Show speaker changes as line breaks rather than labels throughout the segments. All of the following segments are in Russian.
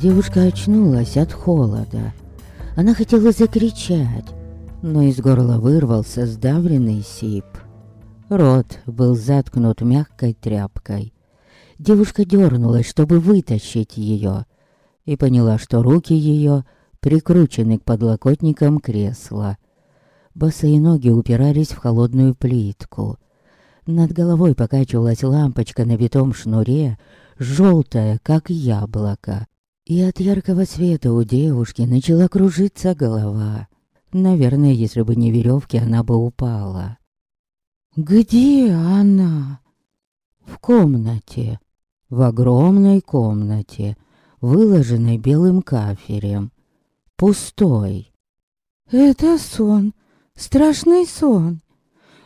Девушка очнулась от холода. Она хотела закричать, но из горла вырвался сдавленный сип. Рот был заткнут мягкой тряпкой. Девушка дернулась, чтобы вытащить ее, и поняла, что руки ее прикручены к подлокотникам кресла. Босые ноги упирались в холодную плитку. Над головой покачивалась лампочка на витом шнуре, желтая, как яблоко. И от яркого света у девушки начала кружиться голова. Наверное, если бы не веревки, она бы упала. «Где она?» «В комнате. В огромной комнате, выложенной белым кафелем. Пустой». «Это сон. Страшный сон.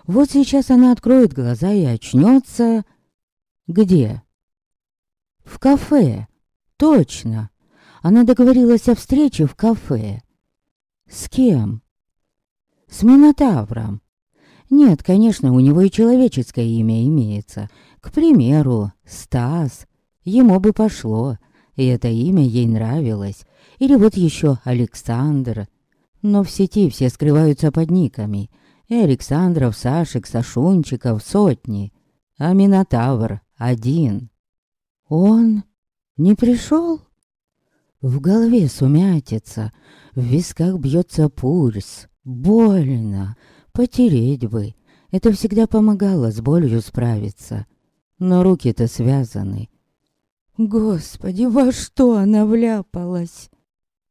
Вот сейчас она откроет глаза и очнется. Где?» «В кафе. Точно. Она договорилась о встрече в кафе. С кем? С Минотавром. Нет, конечно, у него и человеческое имя имеется. К примеру, Стас. Ему бы пошло, и это имя ей нравилось. Или вот еще Александр. Но в сети все скрываются под никами. И Александров, Сашек, Сашунчиков сотни. А Минотавр один. Он не пришел? В голове сумятица, в висках бьется пульс. Больно. Потереть бы. Это всегда помогало с болью справиться. Но руки-то связаны. Господи, во что она вляпалась?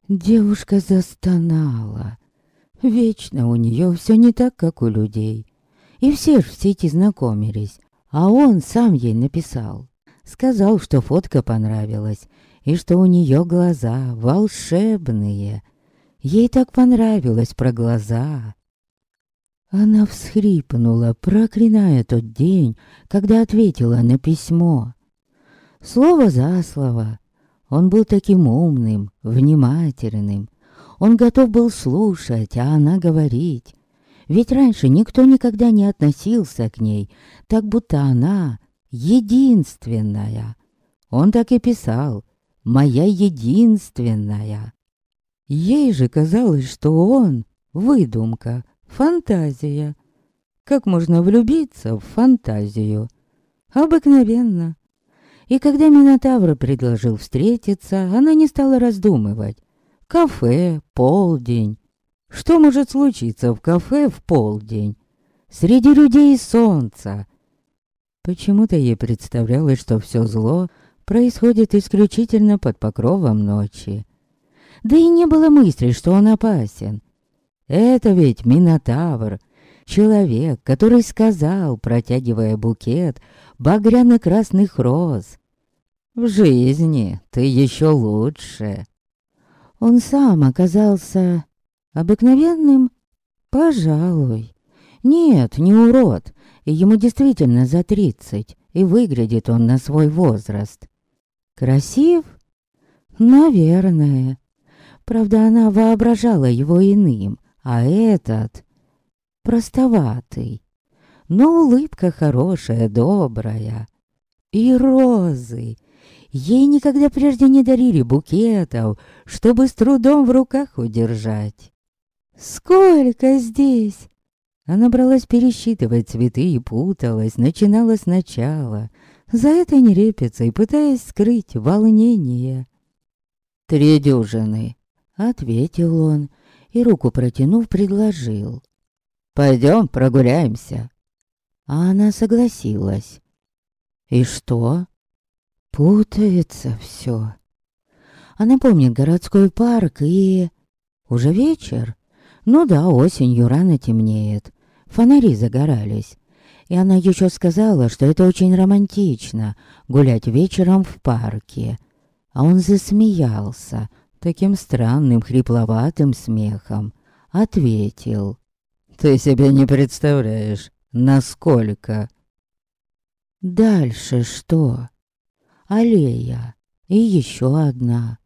Девушка застонала. Вечно у нее все не так, как у людей. И все ж в сети знакомились. А он сам ей написал. Сказал, что фотка понравилась, и что у нее глаза волшебные. Ей так понравилось про глаза. Она всхрипнула, проклиная тот день, когда ответила на письмо. Слово за слово. Он был таким умным, внимательным. Он готов был слушать, а она говорить. Ведь раньше никто никогда не относился к ней, так будто она единственная. Он так и писал, моя единственная. Ей же казалось, что он — выдумка, фантазия. Как можно влюбиться в фантазию? Обыкновенно. И когда Минотавр предложил встретиться, она не стала раздумывать. Кафе, полдень. Что может случиться в кафе в полдень? Среди людей солнца. Почему-то ей представлялось, что все зло происходит исключительно под покровом ночи. Да и не было мысли, что он опасен. Это ведь Минотавр, человек, который сказал, протягивая букет багряно-красных роз. В жизни ты еще лучше. Он сам оказался обыкновенным, пожалуй. Нет, не урод, ему действительно за тридцать, и выглядит он на свой возраст. Красив? Наверное. Правда, она воображала его иным, а этот простоватый. Но улыбка хорошая, добрая. И розы. Ей никогда прежде не дарили букетов, чтобы с трудом в руках удержать. «Сколько здесь?» Она бралась пересчитывать цветы и путалась, начинала сначала — за этой нерепицей, пытаясь скрыть волнение. «Три дюжины», — ответил он, и руку протянув, предложил. «Пойдем прогуляемся». А она согласилась. «И что?» Путается все. Она помнит городской парк и... Уже вечер? Ну да, осенью рано темнеет. Фонари загорались. И она еще сказала, что это очень романтично гулять вечером в парке. А он засмеялся таким странным хрипловатым смехом. Ответил. «Ты себе не представляешь, насколько...» Дальше что? Аллея. И еще одна.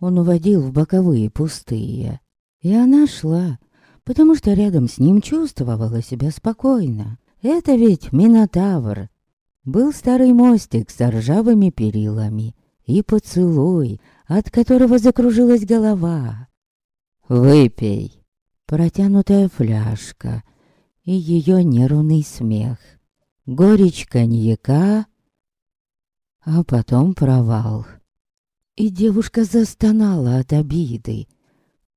Он уводил в боковые пустые. И она шла, потому что рядом с ним чувствовала себя спокойно. Это ведь Минотавр. Был старый мостик с ржавыми перилами. и поцелуй, от которого закружилась голова. «Выпей!» Протянутая фляжка и ее нервный смех. Горечь коньяка, а потом провал. И девушка застонала от обиды.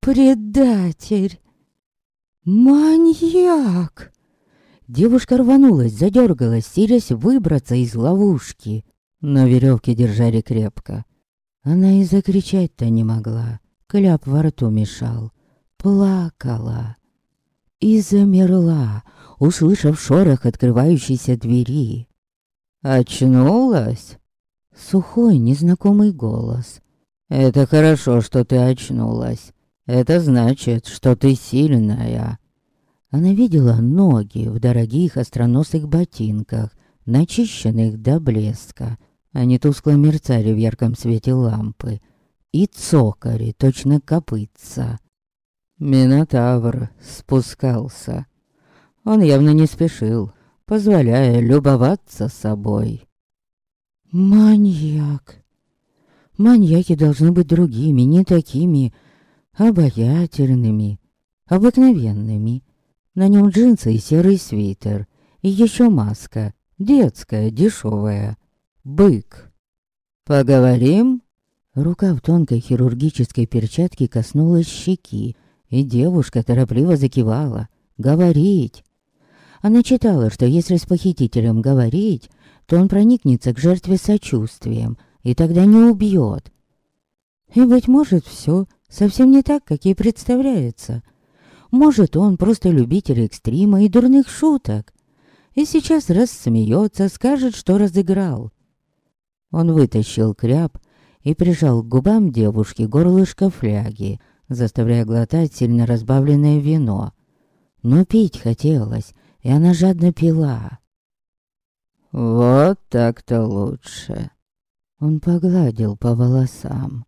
«Предатель! Маньяк!» Девушка рванулась, задергалась, силясь выбраться из ловушки. Но веревки держали крепко. Она и закричать-то не могла. Кляп во рту мешал. Плакала. И замерла, услышав шорох открывающейся двери. «Очнулась?» Сухой, незнакомый голос. «Это хорошо, что ты очнулась. Это значит, что ты сильная». Она видела ноги в дорогих остроносых ботинках, начищенных до блеска. Они тускло мерцали в ярком свете лампы. И цокали, точно копытца. Минотавр спускался. Он явно не спешил, позволяя любоваться собой. Маньяк. Маньяки должны быть другими, не такими обаятельными, обыкновенными. На нем джинсы и серый свитер, и еще маска, детская, дешевая. Бык. «Поговорим?» Рука в тонкой хирургической перчатке коснулась щеки, и девушка торопливо закивала. «Говорить!» Она читала, что если с похитителем говорить, то он проникнется к жертве сочувствием, и тогда не убьет. И, быть может, все совсем не так, как ей представляется. Может, он просто любитель экстрима и дурных шуток. И сейчас рассмеется, скажет, что разыграл. Он вытащил кряб и прижал к губам девушки горлышко фляги, заставляя глотать сильно разбавленное вино. Но пить хотелось, и она жадно пила. «Вот так-то лучше». Он погладил по волосам.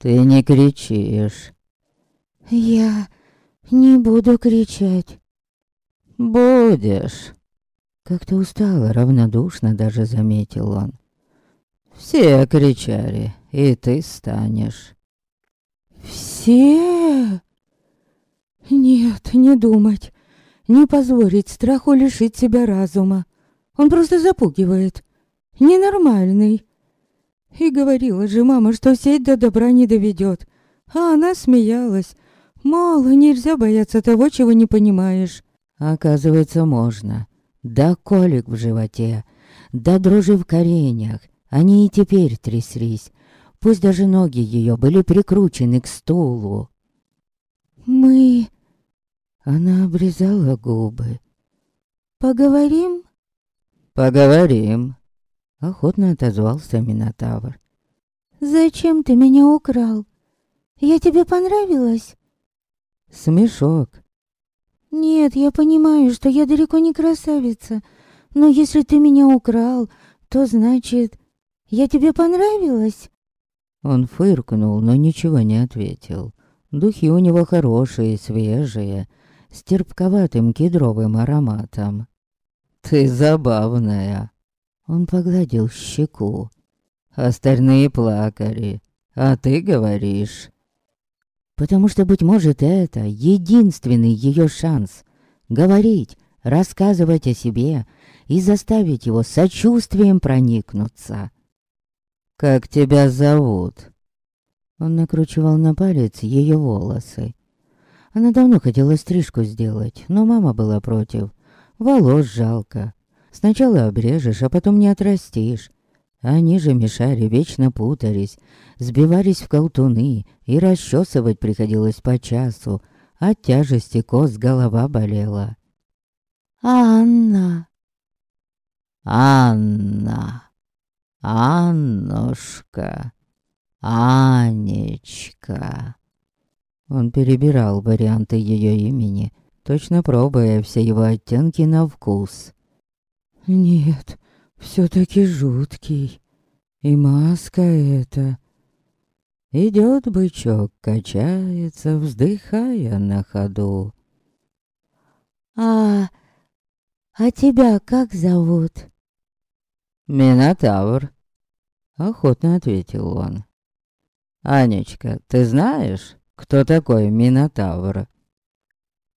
«Ты не кричишь». «Я не буду кричать». «Будешь». Как-то устало, равнодушно даже заметил он. «Все кричали, и ты станешь».
«Все?» «Нет, не думать, не позволить страху лишить себя разума. Он просто запугивает. Ненормальный». И говорила же мама, что сеть до добра не доведет. А она смеялась. Мало, нельзя бояться того, чего не понимаешь.
Оказывается, можно. Да колик в животе, да дрожи в коренях. Они и теперь тряслись. Пусть даже ноги ее были прикручены к стулу.
«Мы...»
Она обрезала губы.
«Поговорим?»
«Поговорим», — охотно отозвался Минотавр.
«Зачем ты меня украл? Я тебе понравилась?»
Смешок.
«Нет, я понимаю, что я далеко не красавица, но если ты меня украл, то значит, я тебе понравилась?»
Он фыркнул, но ничего не ответил. Духи у него хорошие, свежие, с терпковатым кедровым ароматом. «Ты забавная!» Он погладил щеку. «Остальные плакали, а ты говоришь...» Потому что, быть может, это единственный ее шанс говорить, рассказывать о себе и заставить его сочувствием проникнуться. «Как тебя зовут?» Он накручивал на палец ее волосы. Она давно хотела стрижку сделать, но мама была против. Волос жалко. Сначала обрежешь, а потом не отрастишь. Они же мешали, вечно путались, сбивались в колтуны, и расчесывать приходилось по часу. От тяжести кос голова болела.
«Анна!»
«Анна!» Аннушка, Анечка. Он перебирал варианты ее имени, точно пробуя все его оттенки на вкус.
Нет, все-таки жуткий. И маска эта.
Идет бычок, качается, вздыхая на ходу.
А... а тебя как зовут?
Минотавр. охотно ответил он. «Анечка, ты знаешь, кто такой Минотавр?»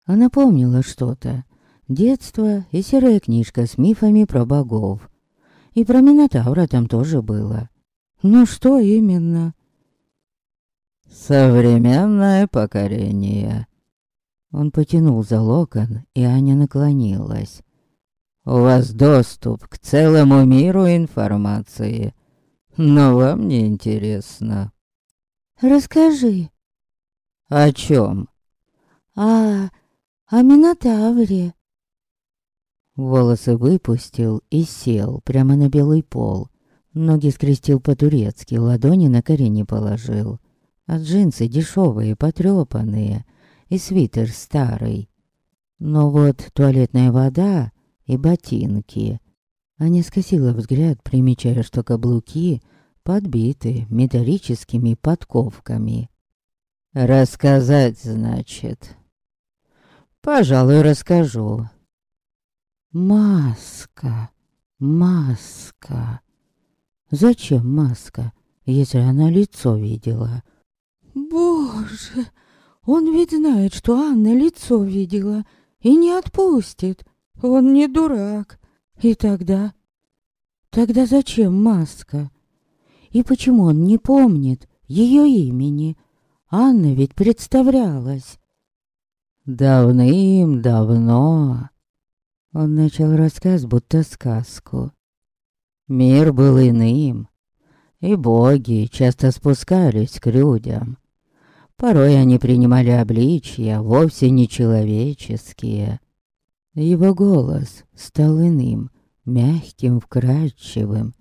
Она помнила что-то. Детство и серая книжка с мифами про богов. И про Минотавра там тоже было. Ну что именно? Современное покорение. Он потянул за локон, и Аня наклонилась. У вас доступ к целому миру информации. Но вам не интересно.
Расскажи.
О чем?
А, о Минотавре.
Волосы выпустил и сел прямо на белый пол. Ноги скрестил по-турецки, ладони на колени положил. А джинсы дешевые, потрепанные, и свитер старый. Но вот туалетная вода и ботинки. Аня скосила взгляд, примечая, что каблуки подбиты металлическими подковками. «Рассказать, значит?» «Пожалуй, расскажу. Маска, маска. Зачем маска, если она лицо видела?
Боже, он ведь знает, что Анна лицо видела и не отпустит. Он не дурак. И тогда... Тогда зачем маска? И почему он не помнит ее имени? Анна ведь представлялась.
Давным-давно он начал рассказ, будто сказку. Мир был иным, и боги часто спускались к людям. Порой они принимали обличья, вовсе не человеческие. Его голос стал иным, мягким, вкрадчивым.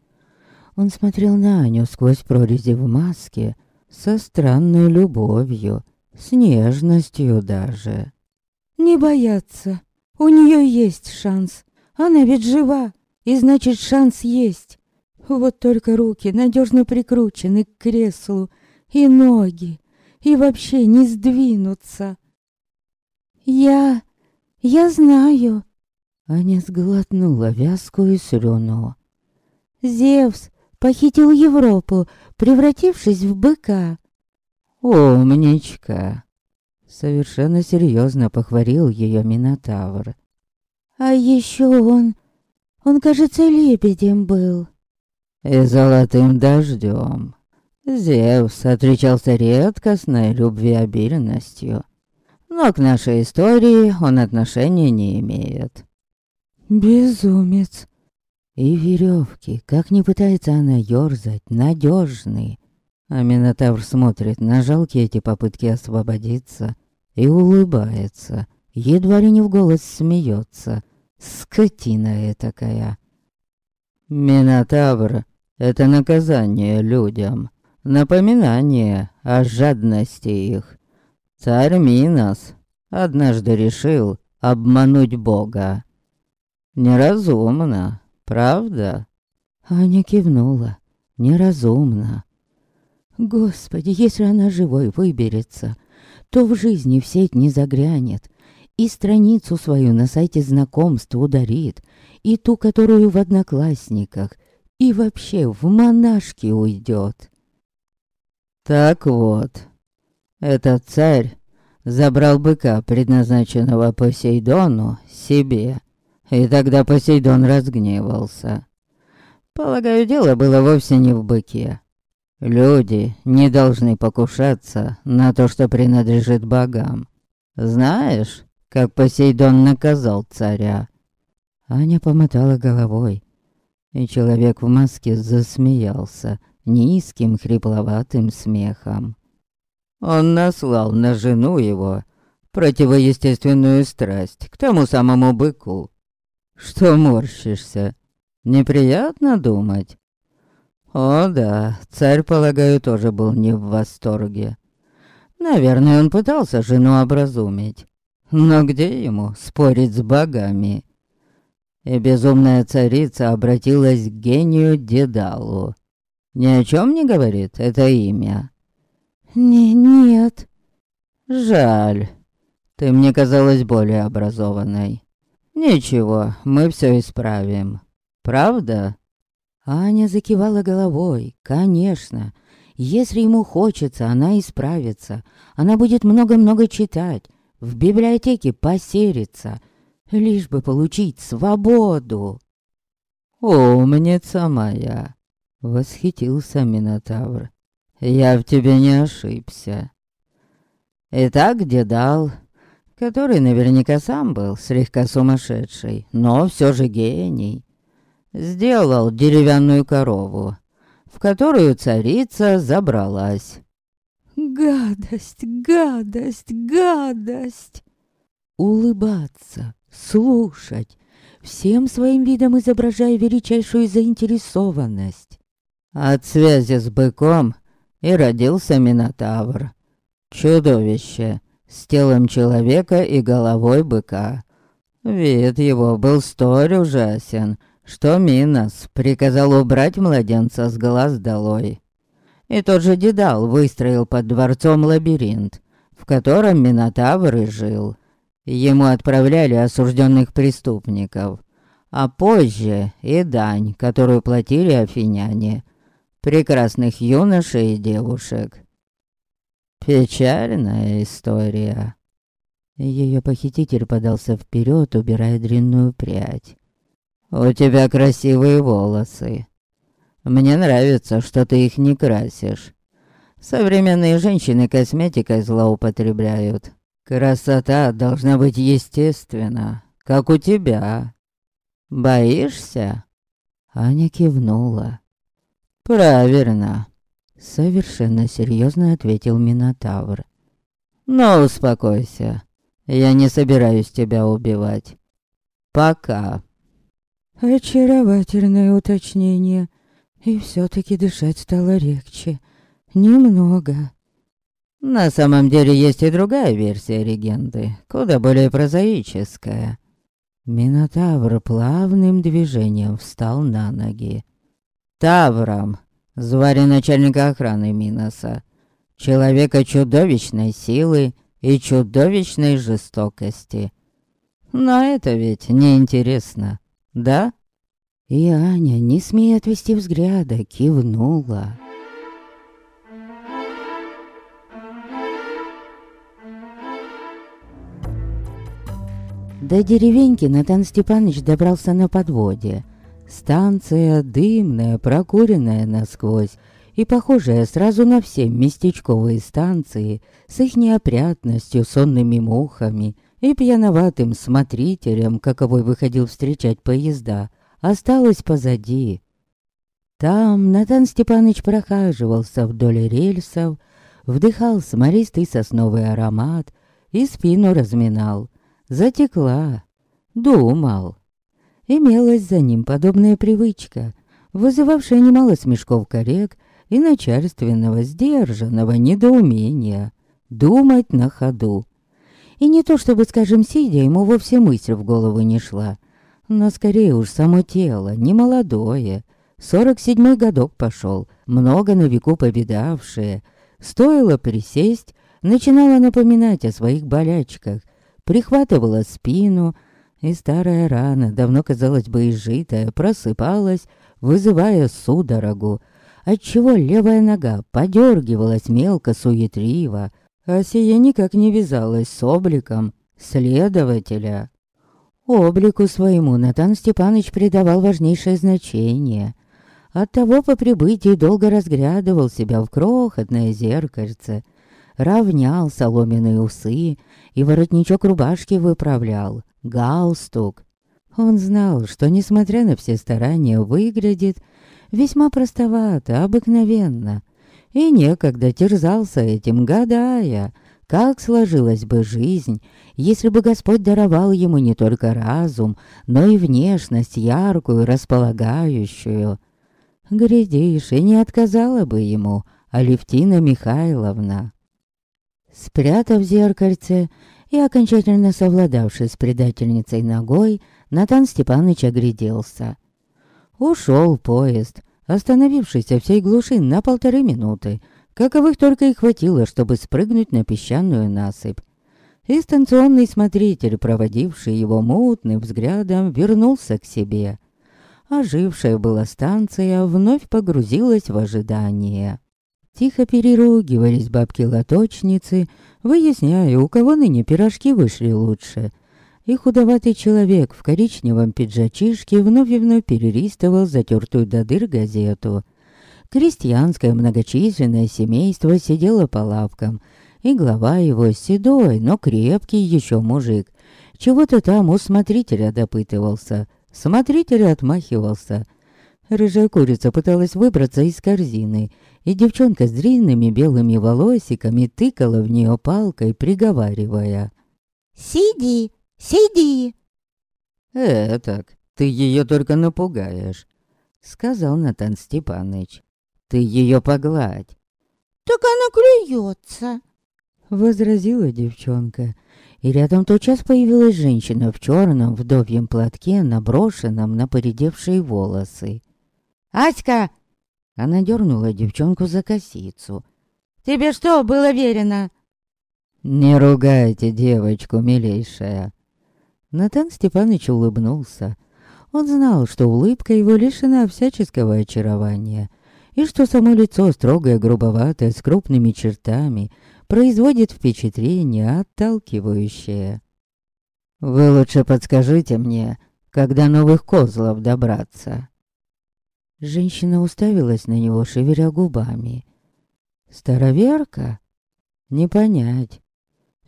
Он смотрел на Аню сквозь прорези в маске со странной любовью, с нежностью даже.
«Не бояться», у нее есть шанс. Она ведь жива, и значит шанс есть. Вот только руки надежно прикручены к креслу, и ноги, и вообще не сдвинутся. Я... я знаю.
Аня сглотнула вязкую слюну.
Зевс похитил Европу, превратившись в быка.
«Умничка!» Совершенно серьезно похвалил ее Минотавр.
А еще он... Он, кажется, лебедем был.
И золотым дождем. Зевс отличался редкостной любвеобильностью. Но к нашей истории он отношения не имеет.
Безумец.
И веревки, как не пытается она ёрзать, надежны. А Минотавр смотрит на жалкие эти попытки освободиться и улыбается, едва ли не в голос смеется. Скотина этакая. Минотавр — это наказание людям, напоминание о жадности их. Царь Минос однажды решил обмануть Бога. Неразумно, правда? Аня кивнула. Неразумно. Господи, если она живой выберется, то в жизни в сеть не заглянет, и страницу свою на сайте знакомств ударит, и ту, которую в одноклассниках, и вообще в монашки уйдет. Так вот, этот царь забрал быка, предназначенного Посейдону, себе, и тогда Посейдон разгневался. Полагаю, дело было вовсе не в быке, Люди не должны покушаться на то, что принадлежит богам. Знаешь, как Посейдон наказал царя?» Аня помотала головой, и человек в маске засмеялся низким хрипловатым смехом. Он наслал на жену его противоестественную страсть к тому самому быку. Что морщишься? Неприятно думать, о да, царь, полагаю, тоже был не в восторге. Наверное, он пытался жену образумить. Но где ему спорить с богами? И безумная царица обратилась к гению Дедалу. Ни о чем не говорит это имя?
Не, нет.
Жаль. Ты мне казалась более образованной. Ничего, мы все исправим. Правда? Аня закивала головой. Конечно, если ему хочется, она исправится. Она будет много-много читать, в библиотеке посериться, лишь бы получить свободу. «Умница моя!» — восхитился Минотавр. «Я в тебе не ошибся». Итак, Дедал, который наверняка сам был слегка сумасшедший, но все же гений, сделал деревянную корову, в которую царица забралась.
Гадость, гадость, гадость!
Улыбаться, слушать, всем своим видом изображая величайшую заинтересованность. От связи с быком и родился Минотавр. Чудовище с телом человека и головой быка. Вид его был столь ужасен, что Минос приказал убрать младенца с глаз долой. И тот же Дедал выстроил под дворцом лабиринт, в котором Минотавр и жил. Ему отправляли осужденных преступников, а позже и дань, которую платили афиняне, прекрасных юношей и девушек. Печальная история. Ее похититель подался вперед, убирая длинную прядь. «У тебя красивые волосы. Мне нравится, что ты их не красишь. Современные женщины косметикой злоупотребляют. Красота должна быть естественна, как у тебя. Боишься?» Аня кивнула. «Правильно», — совершенно серьезно ответил Минотавр. «Но успокойся, я не собираюсь тебя убивать. Пока».
Очаровательное уточнение. И все-таки дышать стало легче. Немного.
На самом деле есть и другая версия легенды, куда более прозаическая. Минотавр плавным движением встал на ноги. Тавром звали начальника охраны Миноса, человека чудовищной силы и чудовищной жестокости. Но это ведь неинтересно да?» И Аня, не смея отвести взгляда, кивнула. До деревеньки Натан Степанович добрался на подводе. Станция дымная, прокуренная насквозь и похожая сразу на все местечковые станции с их неопрятностью, сонными мухами и пьяноватым смотрителем, каковой выходил встречать поезда, осталось позади. Там Натан Степанович прохаживался вдоль рельсов, вдыхал смолистый сосновый аромат и спину разминал. Затекла, думал. Имелась за ним подобная привычка, вызывавшая немало смешков коллег и начальственного, сдержанного недоумения. Думать на ходу. И не то чтобы, скажем, сидя, ему вовсе мысль в голову не шла. Но скорее уж само тело, не молодое. Сорок седьмой годок пошел, много на веку повидавшее. Стоило присесть, начинала напоминать о своих болячках, прихватывала спину, и старая рана, давно, казалось бы, изжитая, просыпалась, вызывая судорогу, отчего левая нога подергивалась мелко суетриво, а сие никак не вязалось с обликом следователя. Облику своему Натан Степанович придавал важнейшее значение. Оттого по прибытии долго разглядывал себя в крохотное зеркальце, равнял соломенные усы и воротничок рубашки выправлял, галстук. Он знал, что, несмотря на все старания, выглядит весьма простовато, обыкновенно, и некогда терзался этим, гадая, как сложилась бы жизнь, если бы Господь даровал ему не только разум, но и внешность яркую, располагающую. Глядишь, и не отказала бы ему Алевтина Михайловна. Спрятав зеркальце и окончательно совладавший с предательницей ногой, Натан Степанович огляделся. Ушел поезд, остановившийся всей глуши на полторы минуты, каковых только и хватило, чтобы спрыгнуть на песчаную насыпь. И станционный смотритель, проводивший его мутным взглядом, вернулся к себе. Ожившая была станция вновь погрузилась в ожидание. Тихо переругивались бабки-лоточницы, выясняя, у кого ныне пирожки вышли лучше. И худоватый человек в коричневом пиджачишке вновь и вновь перелистывал затертую до дыр газету. Крестьянское многочисленное семейство сидело по лавкам, и глава его седой, но крепкий еще мужик. Чего-то там у смотрителя допытывался. Смотритель отмахивался. Рыжая курица пыталась выбраться из корзины, и девчонка с длинными белыми волосиками тыкала в нее палкой, приговаривая.
«Сиди, сиди!»
«Этак, ты ее только напугаешь», — сказал Натан Степаныч. «Ты ее погладь».
«Так она клюется», —
возразила девчонка. И рядом тотчас появилась женщина в черном вдовьем платке, наброшенном на поредевшие волосы.
«Аська,
она дернула девчонку за косицу.
«Тебе что, было верено?»
«Не ругайте девочку, милейшая!» Натан Степаныч улыбнулся. Он знал, что улыбка его лишена всяческого очарования, и что само лицо строгое, грубоватое, с крупными чертами, производит впечатление отталкивающее. «Вы лучше подскажите мне, когда новых козлов добраться?» Женщина уставилась на него, шевеля губами. «Староверка? Не понять.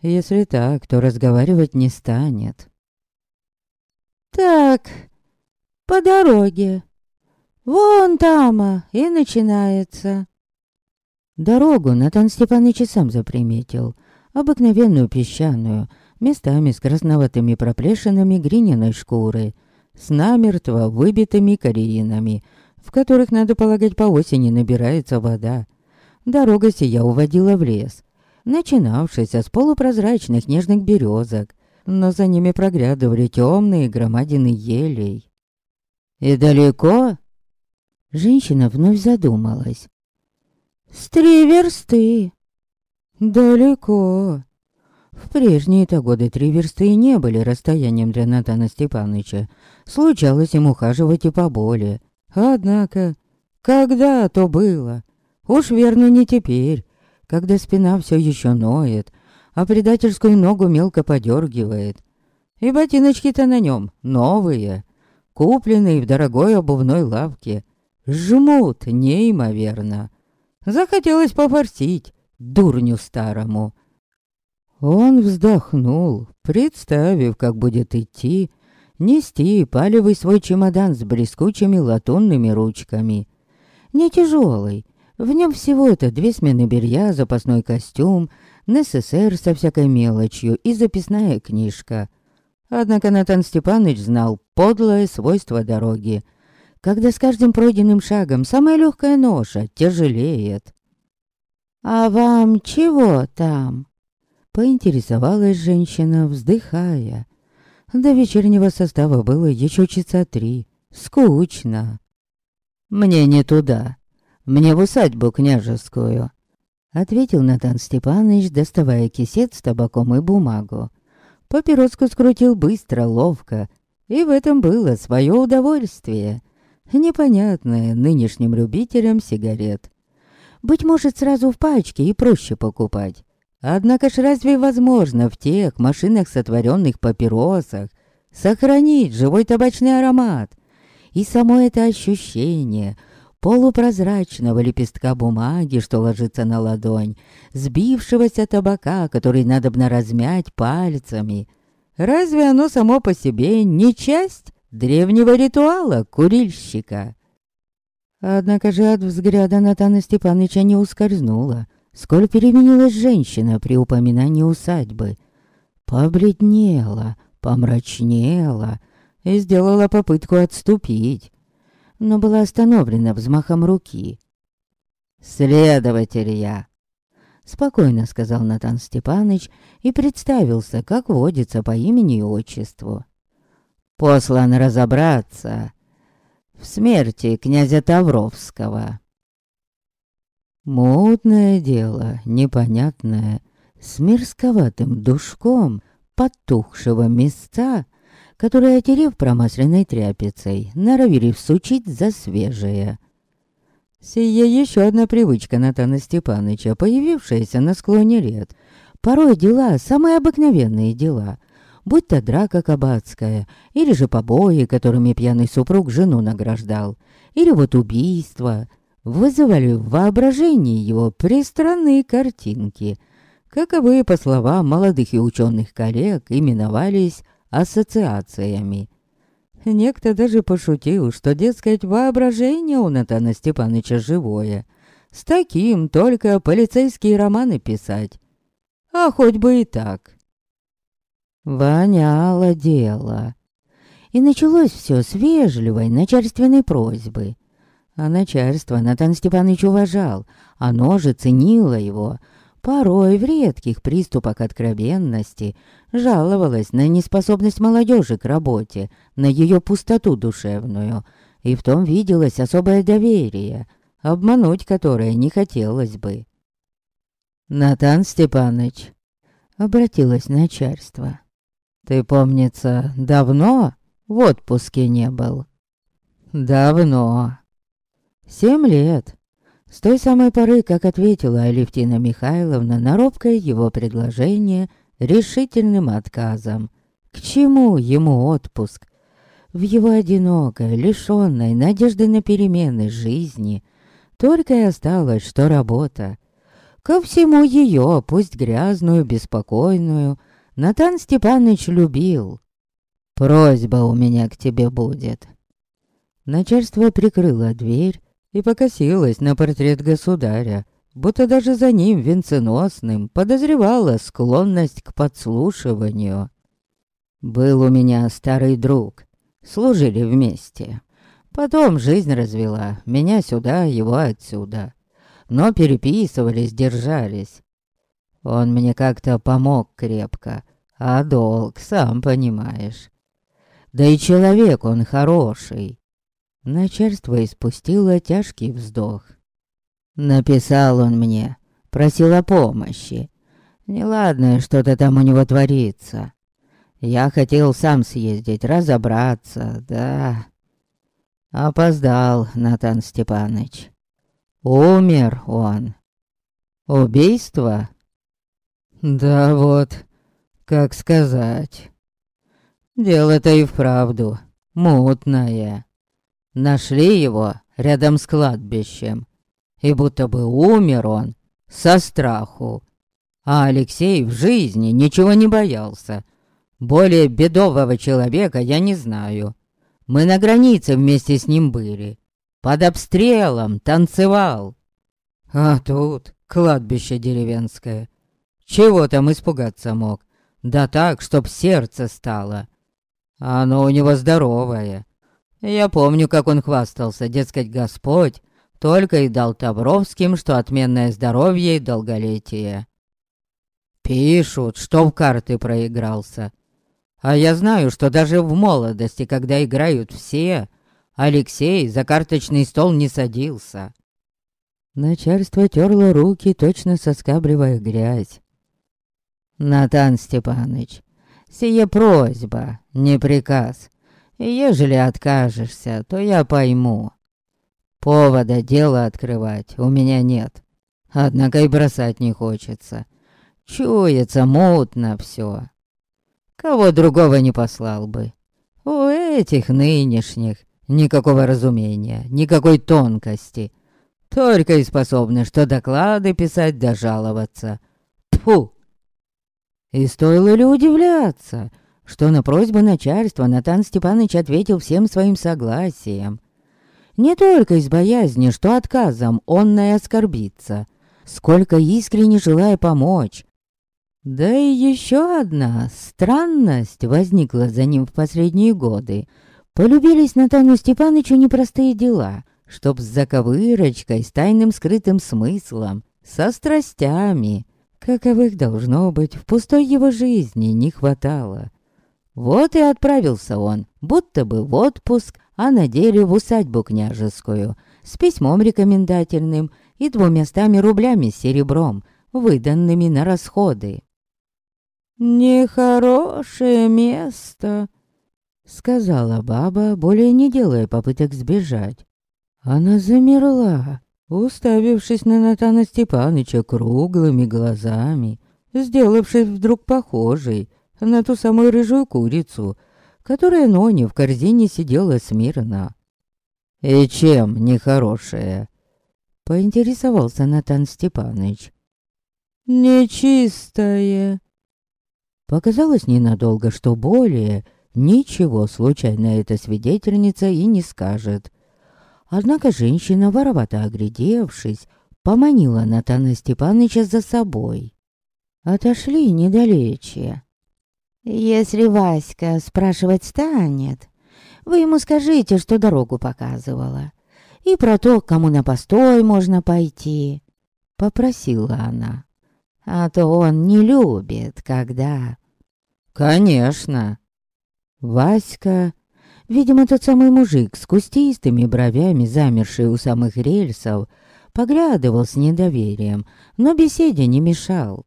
Если так, то разговаривать не станет».
«Так, по дороге. Вон там а, и начинается».
Дорогу Натан Степаныч сам заприметил. Обыкновенную песчаную, местами с красноватыми проплешинами глиняной шкуры, с намертво выбитыми кориинами, в которых, надо полагать, по осени набирается вода. Дорога сия уводила в лес, начинавшийся с полупрозрачных нежных березок, но за ними проглядывали темные громадины елей. «И далеко?» Женщина вновь задумалась.
«С три версты».
«Далеко». В прежние-то годы три версты не были расстоянием для Натана Степаныча. Случалось им ухаживать и поболее. Однако, когда то было? Уж верно не теперь, когда спина все еще ноет, а предательскую ногу мелко подергивает. И ботиночки-то на нем новые, купленные в дорогой обувной лавке. Жмут неимоверно. Захотелось пофорсить дурню старому. Он вздохнул, представив, как будет идти, нести палевый свой чемодан с блескучими латунными ручками. Не тяжелый, в нем всего-то две смены белья, запасной костюм, НССР со всякой мелочью и записная книжка. Однако Натан Степаныч знал подлое свойство дороги. Когда с каждым пройденным шагом самая легкая ноша тяжелеет.
«А вам чего там?»
Поинтересовалась женщина, вздыхая. До вечернего состава было еще часа три. Скучно. «Мне не туда. Мне в усадьбу княжескую», — ответил Натан Степанович, доставая кисет с табаком и бумагу. Папироску скрутил быстро, ловко, и в этом было свое удовольствие, непонятное нынешним любителям сигарет. Быть может, сразу в пачке и проще покупать. Однако ж разве возможно в тех машинах сотворенных папиросах сохранить живой табачный аромат? И само это ощущение полупрозрачного лепестка бумаги, что ложится на ладонь, сбившегося табака, который надобно размять пальцами. Разве оно само по себе не часть древнего ритуала курильщика? Однако же от взгляда Натана Степановича не ускользнуло сколь переменилась женщина при упоминании усадьбы. Побледнела, помрачнела и сделала попытку отступить, но была остановлена взмахом руки. «Следователь я!» Спокойно сказал Натан Степаныч и представился, как водится по имени и отчеству. «Послан разобраться в смерти князя Тавровского». Мутное дело, непонятное, с мерзковатым душком потухшего места, которые, отерев промасленной тряпицей, норовили всучить за свежее. Сия еще одна привычка Натана Степаныча, появившаяся на склоне лет. Порой дела, самые обыкновенные дела, будь то драка кабацкая, или же побои, которыми пьяный супруг жену награждал, или вот убийство, вызывали в воображении его пристранные картинки, каковы, по словам молодых и ученых коллег, именовались ассоциациями. Некто даже пошутил, что, дескать, воображение у Натана Степаныча живое. С таким только полицейские романы писать. А хоть бы и так. Воняло дело. И началось все с вежливой начальственной просьбы. А начальство Натан Степанович уважал, оно же ценило его — порой в редких приступах откровенности жаловалась на неспособность молодежи к работе, на ее пустоту душевную, и в том виделось особое доверие, обмануть которое не хотелось бы. «Натан Степаныч», — обратилось начальство, — «ты, помнится, давно в отпуске не был?» «Давно. Семь лет. С той самой поры, как ответила Алевтина Михайловна на робкое его предложение решительным отказом. К чему ему отпуск? В его одинокой, лишённой надежды на перемены жизни только и осталось, что работа. Ко всему ее, пусть грязную, беспокойную, Натан Степанович любил. «Просьба у меня к тебе будет». Начальство прикрыло дверь, и покосилась на портрет государя, будто даже за ним венценосным подозревала склонность к подслушиванию. Был у меня старый друг, служили вместе. Потом жизнь развела, меня сюда, его отсюда. Но переписывались, держались. Он мне как-то помог крепко, а долг, сам понимаешь. Да и человек он хороший. Начальство испустило тяжкий вздох. Написал он мне, просил о помощи. Неладное что-то там у него творится. Я хотел сам съездить, разобраться, да. Опоздал, Натан Степаныч. Умер он. Убийство? Да вот, как сказать. Дело-то и вправду мутное. Нашли его рядом с кладбищем. И будто бы умер он со страху. А Алексей в жизни ничего не боялся. Более бедового человека я не знаю. Мы на границе вместе с ним были. Под обстрелом танцевал. А тут кладбище деревенское. Чего там испугаться мог? Да так, чтоб сердце стало. Оно у него здоровое. Я помню, как он хвастался, дескать, Господь только и дал Тавровским, что отменное здоровье и долголетие. Пишут, что в карты проигрался. А я знаю, что даже в молодости, когда играют все, Алексей за карточный стол не садился. Начальство терло руки, точно соскабливая грязь. Натан Степаныч, сие просьба, не приказ. Ежели откажешься, то я пойму. Повода дело открывать у меня нет. Однако и бросать не хочется. Чуется мутно все. Кого другого не послал бы. У этих нынешних никакого разумения, никакой тонкости. Только и способны, что доклады писать да жаловаться. Тьфу! И стоило ли удивляться, что на просьбу начальства Натан Степанович ответил всем своим согласием. Не только из боязни, что отказом он на оскорбится, сколько искренне желая помочь. Да и еще одна странность возникла за ним в последние годы. Полюбились Натану Степановичу непростые дела, чтоб с заковырочкой, с тайным скрытым смыслом, со страстями, каковых должно быть в пустой его жизни не хватало. Вот и отправился он, будто бы в отпуск, а на деле в усадьбу княжескую, с письмом рекомендательным и двумястами рублями серебром, выданными на расходы. «Нехорошее место», Сказала баба, более не делая попыток сбежать. Она замерла, уставившись на Натана Степаныча круглыми глазами, сделавшись вдруг похожей на ту самую рыжую курицу, которая Ноне в корзине сидела смирно. «И чем нехорошая?» — поинтересовался Натан Степаныч.
«Нечистая».
Показалось ненадолго, что более ничего случайно эта свидетельница и не скажет. Однако женщина, воровато оглядевшись, поманила Натана Степаныча за собой. Отошли недалече. «Если Васька спрашивать станет, вы ему скажите, что дорогу показывала. И про то, кому на постой можно пойти», — попросила она. «А то он не любит, когда...» «Конечно!» Васька Видимо, тот самый мужик с кустистыми бровями, замерший у самых рельсов, поглядывал с недоверием, но беседе не мешал.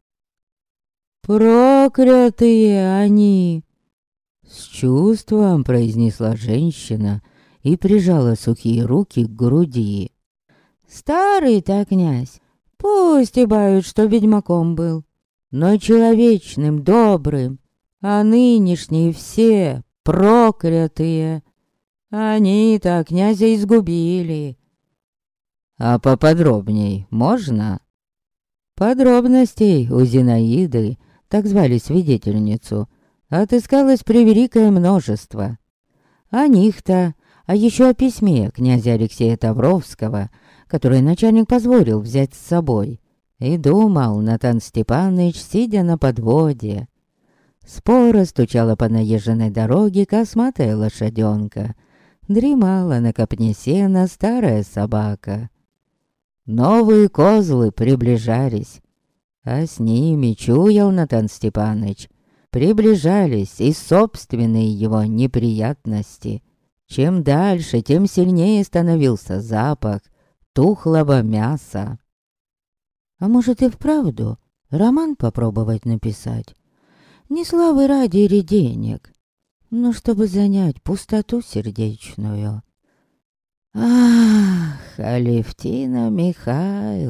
«Проклятые они!»
С чувством произнесла женщина и прижала сухие руки к груди. «Старый-то князь, пусть и бают, что ведьмаком был, но человечным, добрым, а нынешние все проклятые. Они-то князя изгубили. А поподробней можно? Подробностей у Зинаиды, так звали свидетельницу, отыскалось превеликое множество. О них-то, а еще о письме князя Алексея Тавровского, которое начальник позволил взять с собой. И думал Натан Степанович, сидя на подводе. Споро стучала по наезженной дороге косматая лошаденка. Дремала на копне сена старая собака. Новые козлы приближались, а с ними чуял Натан Степаныч. Приближались и собственные его неприятности. Чем дальше, тем сильнее становился запах тухлого мяса. А может и вправду роман попробовать написать? Не славы ради или денег, но чтобы занять пустоту сердечную. Ах, Алевтина Михайловна...